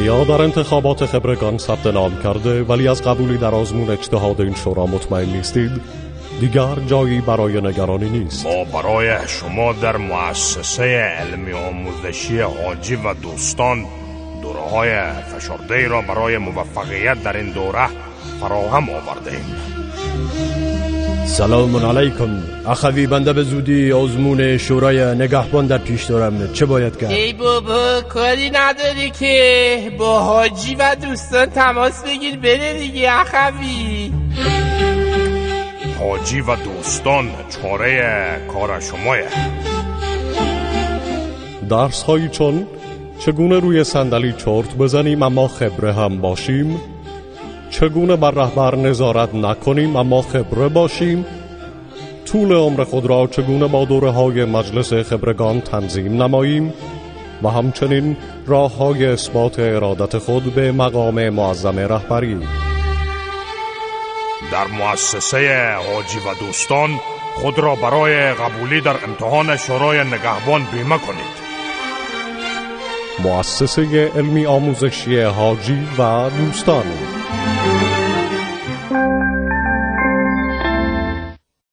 یا در انتخابات خبرگان ثبت نام کرده ولی از قبولی در آزمون اجتهاد این شورا مطمئن نیستید؟ دیگر جایی برای نگرانی نیست. ما برای شما در مؤسسه علمی آموزشی حاجی و دوستان دوره های فشرده را برای موفقیت در این دوره فراهم آوردیم سلام علیکم. اخوی بنده به زودی آزمون شورای نگهبان در پیش دارم. چه باید کرد؟ ای بابا کاری نداری که. با حاجی و دوستان تماس بگیر بره دیگه اخوی حاجی و دوستان چاره کار شماه. درس هایی چون چگونه روی صندلی چرت بزنیم اما خبره هم باشیم؟ چگونه بر رهبر نظارت نکنیم اما خبره باشیم؟ طول عمر خود را چگونه با دوره های مجلس خبرگان تنظیم نماییم؟ و همچنین راه های اثبات ارادت خود به مقام معظم رهبری. در مؤسسه حاجی و دوستان خود را برای قبولی در امتحان شورای نگهبان بیمه کنید. مؤسسه علمی آموزشی حاجی و دوستان. Thank you.